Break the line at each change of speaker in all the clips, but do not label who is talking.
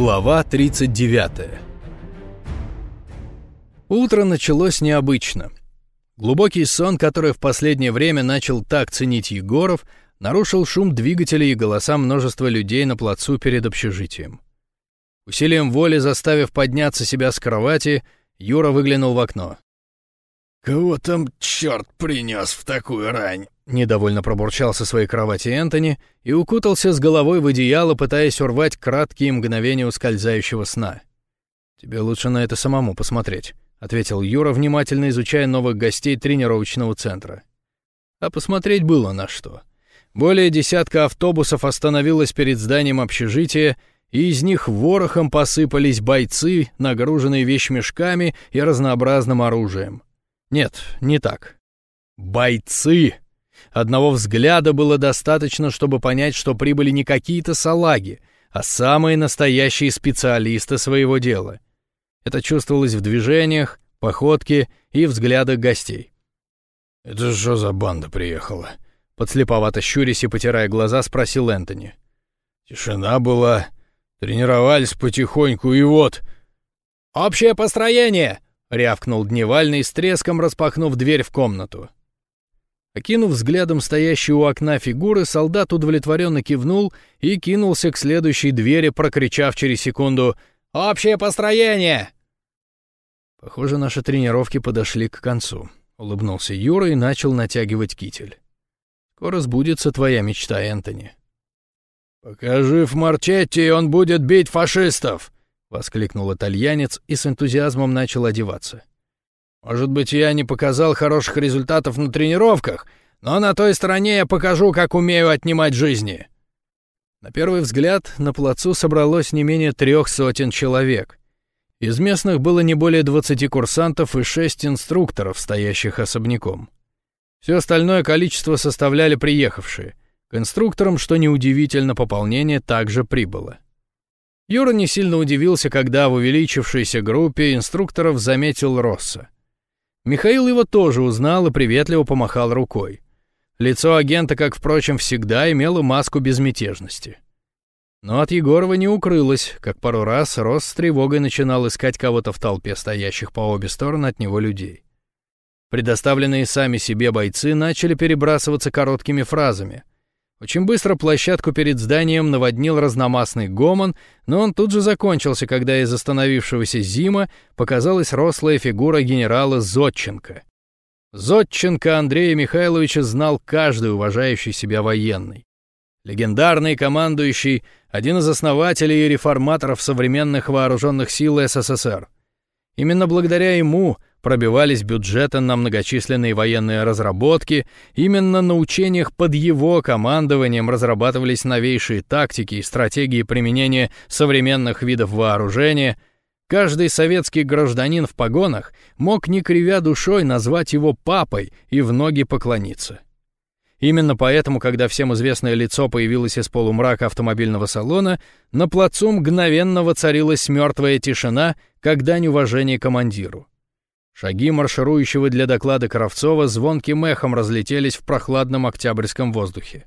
Глава 39 Утро началось необычно. Глубокий сон, который в последнее время начал так ценить Егоров, нарушил шум двигателей и голоса множества людей на плацу перед общежитием. Усилием воли заставив подняться себя с кровати, Юра выглянул в окно.
«Кого там черт принес в такую рань?»
Недовольно пробурчал со своей кровати Энтони и укутался с головой в одеяло, пытаясь урвать краткие мгновения ускользающего сна. «Тебе лучше на это самому посмотреть», — ответил Юра, внимательно изучая новых гостей тренировочного центра. А посмотреть было на что. Более десятка автобусов остановилось перед зданием общежития, и из них ворохом посыпались бойцы, нагруженные вещмешками и разнообразным оружием. Нет, не так. Бойцы! Одного взгляда было достаточно, чтобы понять, что прибыли не какие-то салаги, а самые настоящие специалисты своего дела. Это чувствовалось в движениях, походке и взглядах гостей.
«Это что за банда приехала?»
Подслеповато щурясь и потирая глаза, спросил Энтони.
«Тишина была, тренировались потихоньку, и вот...»
«Общее построение!» — рявкнул Дневальный с треском, распахнув дверь в комнату. Окинув взглядом стоящую у окна фигуры, солдат удовлетворенно кивнул и кинулся к следующей двери, прокричав через секунду «Общее построение!». «Похоже, наши тренировки подошли к концу», — улыбнулся Юра и начал натягивать китель. «Скоро сбудется твоя мечта, Энтони».
«Пока жив Марчетти, он будет бить фашистов!»
— воскликнул итальянец и с энтузиазмом начал одеваться.
«Может быть, я не показал хороших результатов на тренировках, но на той стороне я покажу, как умею отнимать жизни».
На первый взгляд на плацу собралось не менее трех сотен человек. Из местных было не более двадцати курсантов и шесть инструкторов, стоящих особняком. Все остальное количество составляли приехавшие. К инструкторам, что неудивительно, пополнение также прибыло. Юра не сильно удивился, когда в увеличившейся группе инструкторов заметил Росса. Михаил его тоже узнал и приветливо помахал рукой. Лицо агента, как, впрочем, всегда имело маску безмятежности. Но от Егорова не укрылось, как пару раз Росс с тревогой начинал искать кого-то в толпе стоящих по обе стороны от него людей. Предоставленные сами себе бойцы начали перебрасываться короткими фразами, очень быстро площадку перед зданием наводнил разномастный гомон, но он тут же закончился, когда из остановившегося Зима показалась рослая фигура генерала Зодченко. Зодченко Андрея Михайловича знал каждый уважающий себя военный. Легендарный командующий, один из основателей и реформаторов современных вооруженных сил СССР. Именно благодаря ему – пробивались бюджеты на многочисленные военные разработки, именно на учениях под его командованием разрабатывались новейшие тактики и стратегии применения современных видов вооружения. Каждый советский гражданин в погонах мог, не кривя душой, назвать его папой и в ноги поклониться. Именно поэтому, когда всем известное лицо появилось из полумрака автомобильного салона, на плацу мгновенно воцарилась мертвая тишина, как дань уважения командиру. Шаги марширующего для доклада Кравцова звонким эхом разлетелись в прохладном октябрьском воздухе.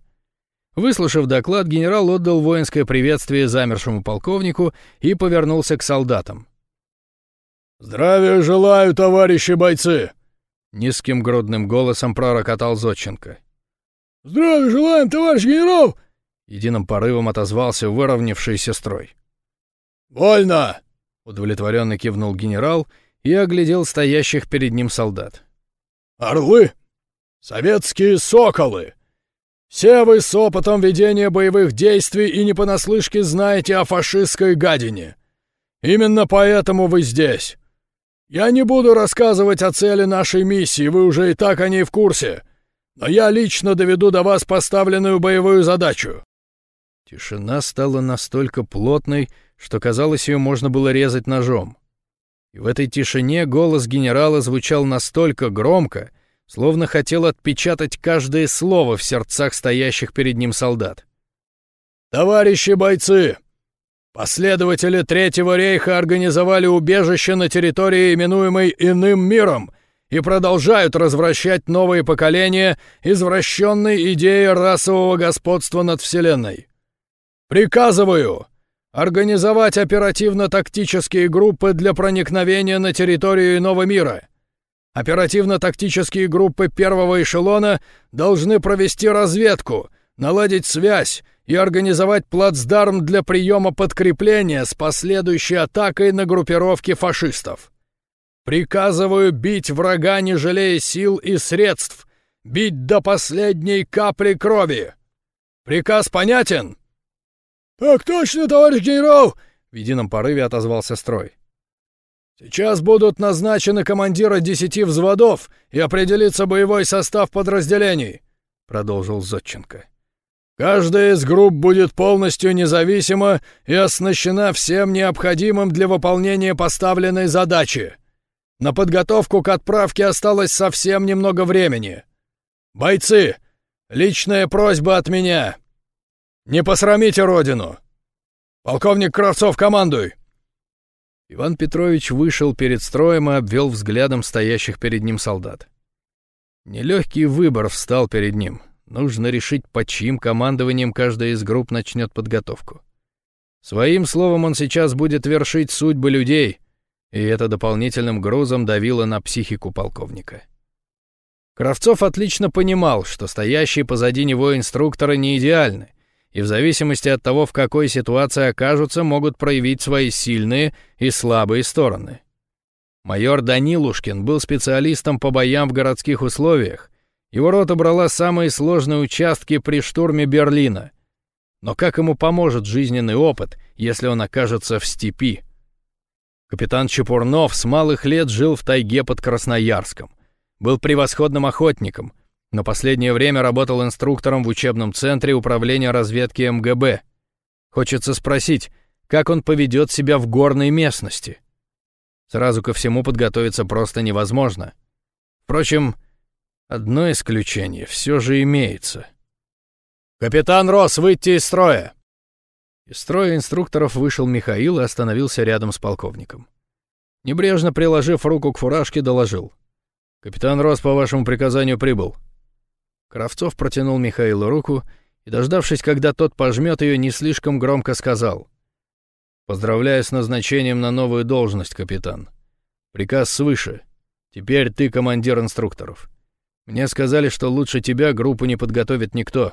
Выслушав доклад, генерал отдал воинское приветствие замершему полковнику и повернулся к солдатам.
«Здравия желаю, товарищи бойцы!»
Низким грудным голосом пророкотал Зодченко.
«Здравия желаем, товарищ генерал!»
Единым порывом отозвался выровнявшийся строй.
«Вольно!»
— удовлетворенно кивнул генерал и оглядел стоящих перед ним солдат.
«Орлы! Советские соколы! Все вы с опытом ведения боевых действий и не понаслышке знаете о фашистской гадине. Именно поэтому вы здесь. Я не буду рассказывать о цели нашей миссии, вы уже и так о ней в курсе, но я лично доведу до вас поставленную боевую задачу».
Тишина стала настолько плотной, что казалось, ее можно было резать ножом. И в этой тишине голос генерала звучал настолько громко, словно хотел отпечатать каждое слово в сердцах стоящих перед ним солдат.
«Товарищи бойцы! Последователи Третьего рейха организовали убежище на территории, именуемой Иным миром, и продолжают развращать новые поколения извращенной идеей расового господства над Вселенной. Приказываю Организовать оперативно-тактические группы для проникновения на территорию иного мира. Оперативно-тактические группы первого эшелона должны провести разведку, наладить связь и организовать плацдарм для приема подкрепления с последующей атакой на группировки фашистов. Приказываю бить врага, не жалея сил и средств, бить до последней капли крови. Приказ понятен? «Так точно, товарищ генерал!» — в едином порыве отозвался строй. «Сейчас будут назначены командиры десяти взводов и определится боевой состав подразделений», — продолжил Зодченко. «Каждая из групп будет полностью независима и оснащена всем необходимым для выполнения поставленной задачи. На подготовку к отправке осталось совсем немного времени. Бойцы, личная просьба от меня. Не посрамите родину! Полковник Кравцов, командуй!»
Иван Петрович вышел перед строем и обвел взглядом стоящих перед ним солдат. Нелегкий выбор встал перед ним. Нужно решить, под чьим командованием каждая из групп начнет подготовку. Своим словом он сейчас будет вершить судьбы людей, и это дополнительным грузом давило на психику полковника. Кравцов отлично понимал, что стоящие позади него инструкторы не идеальны, и в зависимости от того, в какой ситуации окажутся, могут проявить свои сильные и слабые стороны. Майор Данилушкин был специалистом по боям в городских условиях. Его рота брала самые сложные участки при штурме Берлина. Но как ему поможет жизненный опыт, если он окажется в степи? Капитан Чепурнов с малых лет жил в тайге под Красноярском. Был превосходным охотником — но последнее время работал инструктором в учебном центре управления разведки МГБ. Хочется спросить, как он поведет себя в горной местности. Сразу ко всему подготовиться просто невозможно. Впрочем, одно исключение все же имеется. «Капитан Рос, выйти из строя!» Из строя инструкторов вышел Михаил и остановился рядом с полковником. Небрежно приложив руку к фуражке, доложил. «Капитан Рос по вашему приказанию прибыл. Кравцов протянул Михаилу руку и, дождавшись, когда тот пожмет ее, не слишком громко сказал. «Поздравляю с назначением на новую должность, капитан. Приказ свыше. Теперь ты командир инструкторов. Мне сказали, что лучше тебя группу не подготовит никто.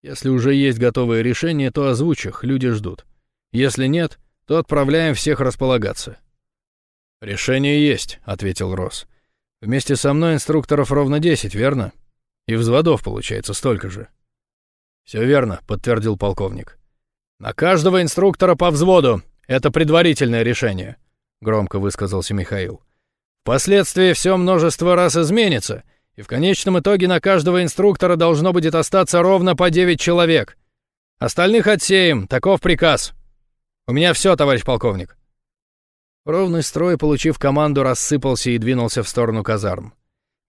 Если уже есть готовые решения, то озвучь их, люди ждут. Если нет, то отправляем всех располагаться». «Решение есть», — ответил Рос. «Вместе со мной инструкторов ровно десять, верно?» И взводов получается столько же. Все верно, подтвердил полковник. На каждого инструктора по взводу. Это предварительное решение, громко высказался Михаил. Впоследствии все множество раз изменится, и в конечном итоге на каждого инструктора должно будет остаться ровно по 9 человек. Остальных отсеем, таков приказ. У меня все, товарищ полковник. Ровный строй, получив команду, рассыпался и двинулся в сторону казарм.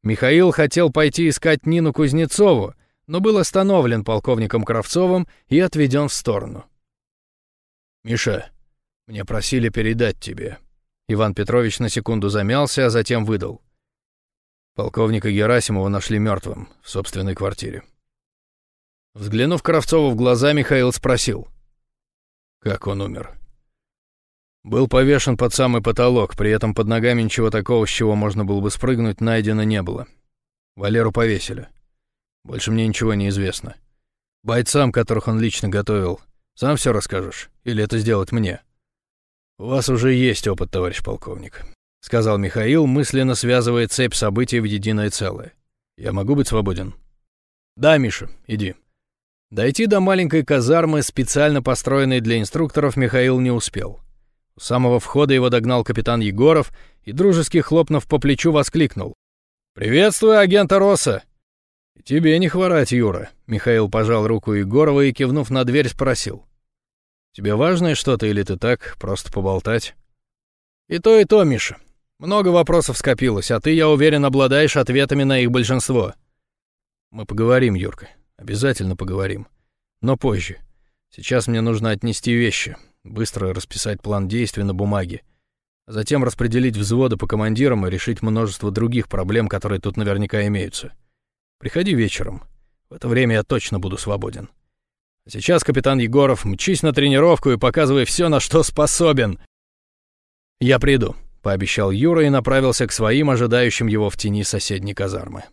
Михаил хотел пойти искать Нину Кузнецову, но был остановлен полковником Кравцовым и отведен в сторону. «Миша, мне просили передать тебе». Иван Петрович на секунду замялся, а затем выдал. Полковника Герасимова нашли мертвым в собственной квартире. Взглянув Кравцову в глаза, Михаил спросил. «Как он умер?» Был повешен под самый потолок, при этом под ногами ничего такого, с чего можно было бы спрыгнуть, найдено не было. Валеру повесили. Больше мне ничего не известно. Бойцам, которых он лично готовил, сам все расскажешь? Или это сделать мне? У вас уже есть опыт, товарищ полковник, — сказал Михаил, мысленно связывая цепь событий в единое целое. Я могу быть свободен? Да, Миша, иди. Дойти до маленькой казармы, специально построенной для инструкторов, Михаил не успел. У самого входа его догнал капитан Егоров и, дружески хлопнув по плечу, воскликнул. «Приветствую, агента Росса!» «Тебе не хворать, Юра», — Михаил пожал руку Егорова и, кивнув на дверь, спросил. «Тебе важное что-то или ты так, просто поболтать?» «И то, и то, Миша. Много вопросов скопилось, а ты, я уверен, обладаешь ответами на их большинство». «Мы поговорим, Юрка. Обязательно поговорим. Но позже. Сейчас мне нужно отнести вещи быстро расписать план действий на бумаге, а затем распределить взводы по командирам и решить множество других проблем, которые тут наверняка имеются. Приходи вечером. В это время я точно буду свободен. Сейчас, капитан Егоров, мчись на тренировку и показывай все, на что способен. Я приду, пообещал Юра и направился к своим, ожидающим его в тени соседней казармы.